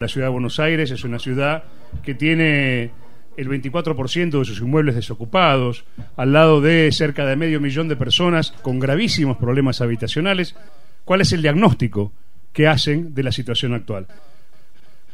La ciudad de Buenos Aires es una ciudad que tiene el 24% de sus inmuebles desocupados, al lado de cerca de medio millón de personas con gravísimos problemas habitacionales. ¿Cuál es el diagnóstico que hacen de la situación actual?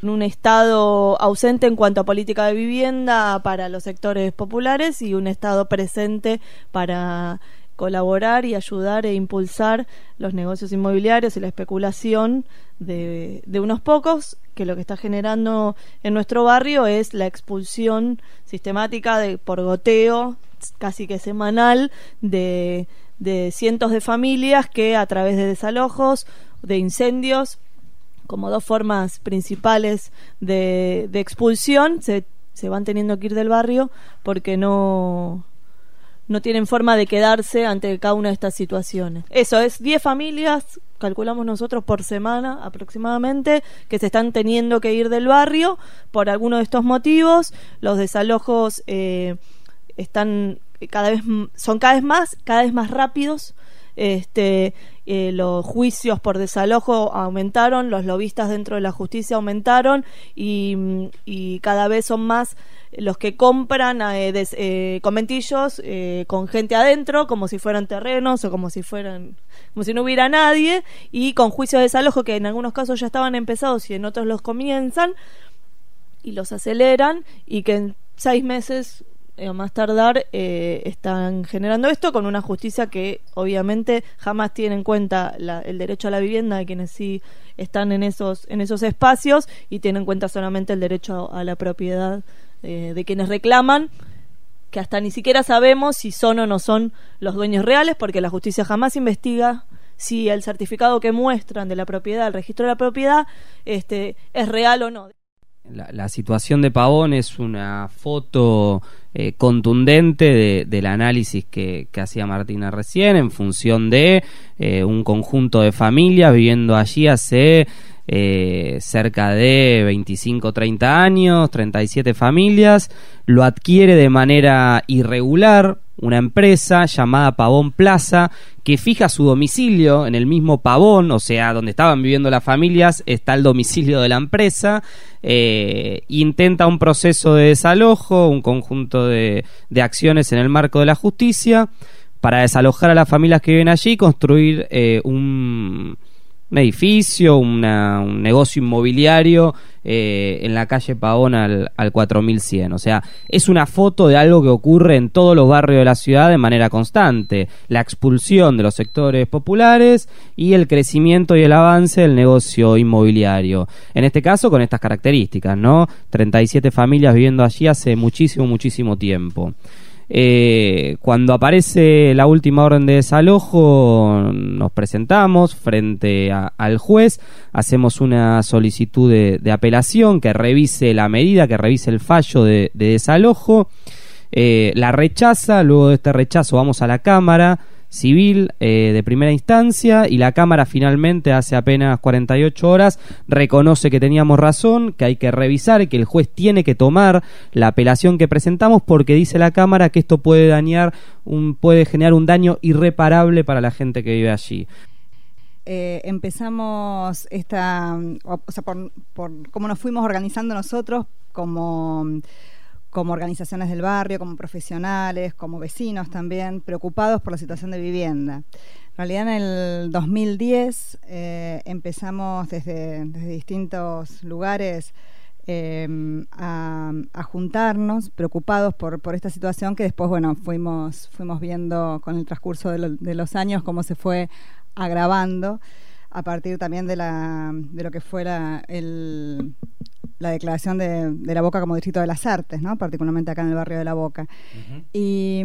un Estado ausente en cuanto a política de vivienda para los sectores populares y un Estado presente para colaborar y ayudar e impulsar los negocios inmobiliarios y la especulación de, unos pocos, que lo que está generando en nuestro barrio es la expulsión sistemática de, por goteo, casi que semanal, de, de cientos de familias que a través de desalojos, de incendios, como dos formas principales de, de expulsión, se, se van teniendo que ir del barrio porque no no tienen forma de quedarse ante cada una de estas situaciones. Eso es 10 familias, calculamos nosotros por semana aproximadamente, que se están teniendo que ir del barrio por alguno de estos motivos. Los desalojos eh, están cada vez son cada vez más, cada vez más rápidos. Este, eh, los juicios por desalojo aumentaron, los lobistas dentro de la justicia aumentaron y, y cada vez son más los que compran eh, eh, conventillos eh, con gente adentro, como si fueran terrenos o como si fueran, como si no hubiera nadie, y con juicios de desalojo que en algunos casos ya estaban empezados y en otros los comienzan y los aceleran y que en seis meses o más tardar están generando esto con una justicia que obviamente jamás tiene en cuenta el derecho a la vivienda de quienes sí están en esos en esos espacios y tiene en cuenta solamente el derecho a la propiedad eh, de quienes reclaman, que hasta ni siquiera sabemos si son o no son los dueños reales, porque la justicia jamás investiga si el certificado que muestran de la propiedad, el registro de la propiedad, este, es real o no. La, situación de Pavón es una foto eh, contundente del análisis que, hacía Martina recién en función de eh, un conjunto de familias viviendo allí hace eh, cerca de 25, 30 años, 37 familias, lo adquiere de manera irregular una empresa llamada Pavón Plaza que fija su domicilio en el mismo Pavón, o sea, donde estaban viviendo las familias, está el domicilio de la empresa, eh, intenta un proceso de desalojo, un conjunto de, acciones en el marco de la justicia, para desalojar a las familias que viven allí y construir eh, un un edificio, un negocio inmobiliario eh, en la calle Pavón al, al 4100. O sea, es una foto de algo que ocurre en todos los barrios de la ciudad de manera constante. La expulsión de los sectores populares y el crecimiento y el avance del negocio inmobiliario. En este caso con estas características, ¿no? 37 familias viviendo allí hace muchísimo, muchísimo tiempo. Eh, cuando aparece la última orden de desalojo, nos presentamos frente al juez, hacemos una solicitud de, apelación que revise la medida, que revise el fallo de, desalojo, eh, la rechaza, luego de este rechazo vamos a la Cámara, civil eh, de primera instancia y la Cámara finalmente hace apenas 48 horas reconoce que teníamos razón, que hay que revisar, que el juez tiene que tomar la apelación que presentamos porque dice la Cámara que esto puede dañar, un, puede generar un daño irreparable para la gente que vive allí. Eh, empezamos esta, o, sea, por, por cómo nos fuimos organizando nosotros como como organizaciones del barrio, como profesionales, como vecinos también, preocupados por la situación de vivienda. En realidad en el 2010 eh, empezamos desde, distintos lugares em, a, juntarnos, preocupados por, esta situación que después, bueno, fuimos, viendo con el transcurso de, de los años cómo se fue agravando a partir también de, la, de lo que fuera el, la declaración de, La Boca como distrito de las artes, ¿no? particularmente acá en el barrio de La Boca. y,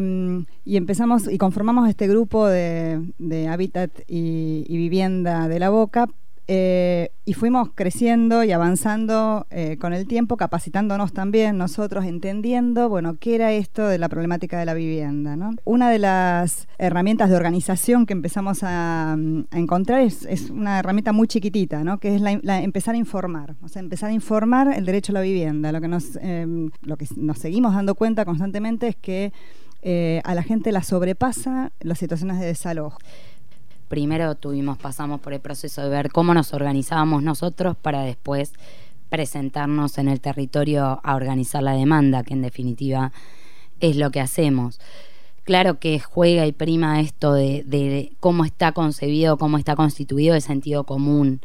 y, empezamos y conformamos este grupo de, de hábitat y, y, vivienda de La Boca eh, y fuimos creciendo y avanzando eh, con el tiempo, capacitándonos también nosotros, entendiendo, bueno, qué era esto de la problemática de la vivienda. Una de las herramientas de organización que empezamos a, encontrar es, una herramienta muy chiquitita, ¿no? que es la, empezar a informar, o sea, empezar a informar el derecho a la vivienda. Lo que nos, em, lo que nos seguimos dando cuenta constantemente es que eh, a la gente la sobrepasa las situaciones de desalojo primero tuvimos, pasamos por el proceso de ver cómo nos organizábamos nosotros para después presentarnos en el territorio a organizar la demanda, que en definitiva es lo que hacemos. Claro que juega y prima esto de, de cómo está concebido, cómo está constituido el sentido común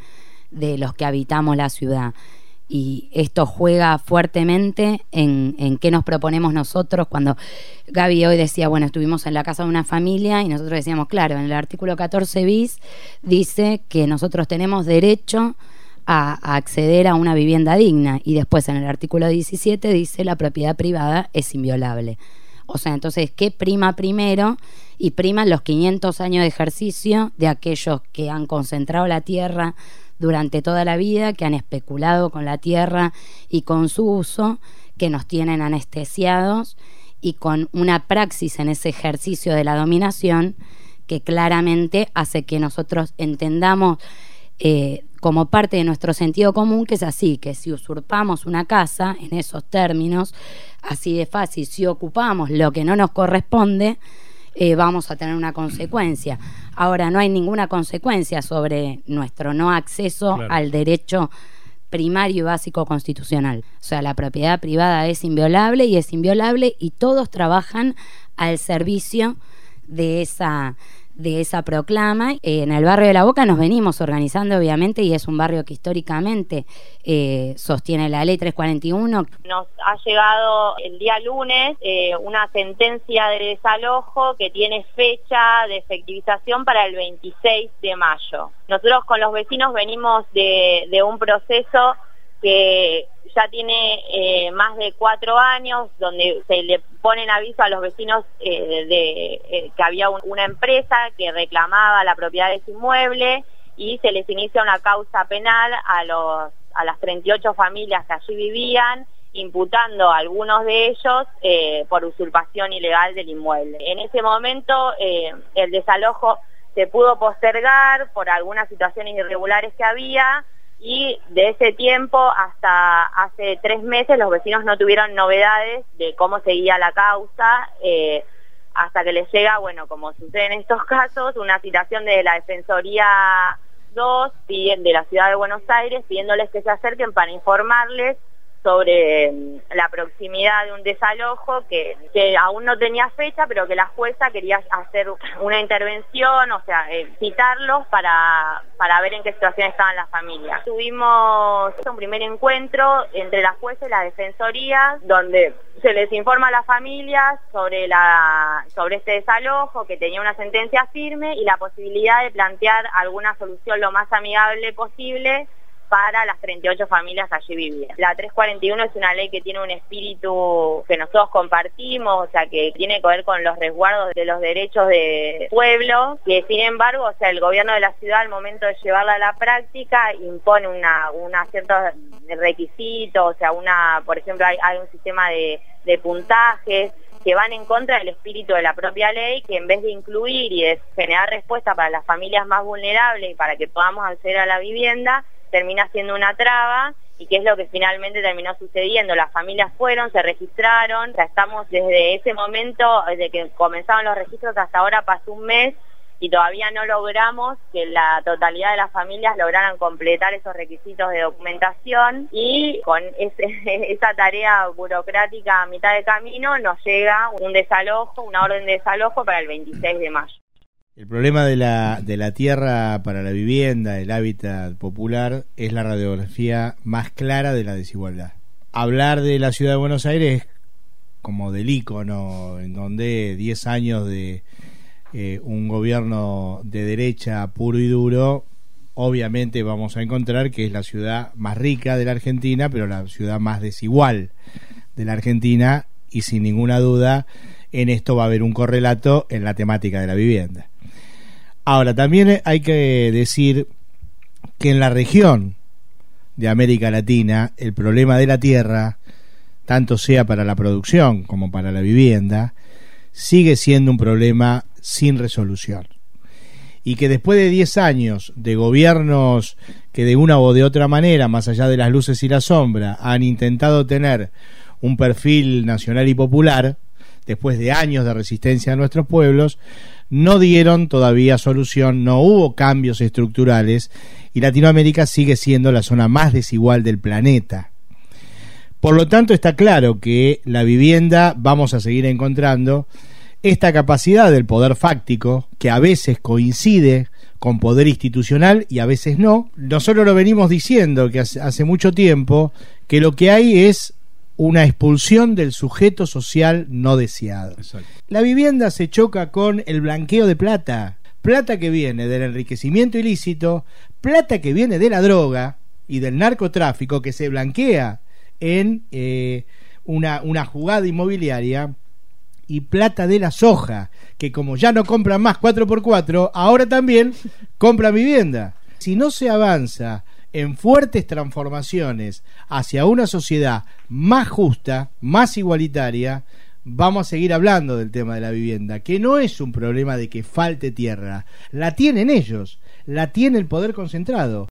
de los que habitamos la ciudad y esto juega fuertemente en, en, qué nos proponemos nosotros. Cuando Gaby hoy decía, bueno, estuvimos en la casa de una familia y nosotros decíamos, claro, en el artículo 14 bis dice que nosotros tenemos derecho a, a acceder a una vivienda digna y después en el artículo 17 dice la propiedad privada es inviolable. O sea, entonces, ¿qué prima primero? Y priman los 500 años de ejercicio de aquellos que han concentrado la tierra durante toda la vida, que han especulado con la tierra y con su uso, que nos tienen anestesiados y con una praxis en ese ejercicio de la dominación que claramente hace que nosotros entendamos eh, como parte de nuestro sentido común que es así, que si usurpamos una casa en esos términos, así de fácil, si ocupamos lo que no nos corresponde, eh, vamos a tener una consecuencia. Ahora, no hay ninguna consecuencia sobre nuestro no acceso al derecho primario y básico constitucional. O sea, la propiedad privada es inviolable y es inviolable y todos trabajan al servicio de esa de esa proclama. Eh, en el barrio de La Boca nos venimos organizando, obviamente, y es un barrio que históricamente eh, sostiene la ley 341. Nos ha llegado el día lunes eh, una sentencia de desalojo que tiene fecha de efectivización para el 26 de mayo. Nosotros con los vecinos venimos de, de un proceso que ya tiene eh, más de cuatro años, donde se le ponen aviso a los vecinos eh, de eh, que había una empresa que reclamaba la propiedad de ese inmueble y se les inicia una causa penal a los a las 38 familias que allí vivían, imputando a algunos de ellos por usurpación ilegal del inmueble. En ese momento el desalojo se pudo postergar por algunas situaciones irregulares que había, y de ese tiempo hasta hace tres meses los vecinos no tuvieron novedades de cómo seguía la causa, eh, hasta que les llega, bueno, como sucede en estos casos, una citación de la Defensoría 2 de la Ciudad de Buenos Aires pidiéndoles que se acerquen para informarles sobre mm, la proximidad de un desalojo que, que, aún no tenía fecha, pero que la jueza quería hacer una intervención, o sea, eh, citarlos para, para ver en qué situación estaban las familias. Tuvimos un primer encuentro entre la jueza y la defensoría, donde se les informa a las familias sobre, la, sobre este desalojo, que tenía una sentencia firme y la posibilidad de plantear alguna solución lo más amigable posible para las 38 familias allí vivían. La 341 es una ley que tiene un espíritu que nosotros compartimos, o sea, que tiene que ver con los resguardos de los derechos de pueblo, que sin embargo, o sea, el gobierno de la ciudad al momento de llevarla a la práctica impone una, una ciertos requisitos, o sea, una, por ejemplo, hay, hay un sistema de, de puntajes que van en contra del espíritu de la propia ley, que en vez de incluir y de generar respuesta para las familias más vulnerables y para que podamos acceder a la vivienda, termina siendo una traba y qué es lo que finalmente terminó sucediendo. Las familias fueron, se registraron, estamos desde ese momento, desde que comenzaron los registros hasta ahora pasó un mes y todavía no logramos que la totalidad de las familias lograran completar esos requisitos de documentación y con esa tarea burocrática a mitad de camino nos llega un desalojo, una orden de desalojo para el 26 de mayo. El problema de la, de la tierra para la vivienda, el hábitat popular, es la radiografía más clara de la desigualdad. Hablar de la ciudad de Buenos Aires como del ícono, en donde 10 años de eh, un gobierno de derecha puro y duro, obviamente vamos a encontrar que es la ciudad más rica de la Argentina, pero la ciudad más desigual de la Argentina, y sin ninguna duda en esto va a haber un correlato en la temática de la vivienda. Ahora, también hay que decir que en la región de América Latina el problema de la tierra, tanto sea para la producción como para la vivienda, sigue siendo un problema sin resolución. Y que después de 10 años de gobiernos que de una o de otra manera, más allá de las luces y la sombra, han intentado tener un perfil nacional y popular, después de años de resistencia a nuestros pueblos, no dieron todavía solución, no hubo cambios estructurales y Latinoamérica sigue siendo la zona más desigual del planeta. Por lo tanto, está claro que la vivienda vamos a seguir encontrando esta capacidad del poder fáctico, que a veces coincide con poder institucional y a veces no. Nosotros lo venimos diciendo que hace, mucho tiempo que lo que hay es una expulsión del sujeto social no deseado. La vivienda se choca con el blanqueo de plata, plata que viene del enriquecimiento ilícito, plata que viene de la droga y del narcotráfico que se blanquea en eh, una, una jugada inmobiliaria y plata de la soja, que como ya no compran más 4x4, ahora también compran vivienda. Si no se avanza en fuertes transformaciones hacia una sociedad más justa, más igualitaria, vamos a seguir hablando del tema de la vivienda, que no es un problema de que falte tierra, la tienen ellos, la tiene el poder concentrado.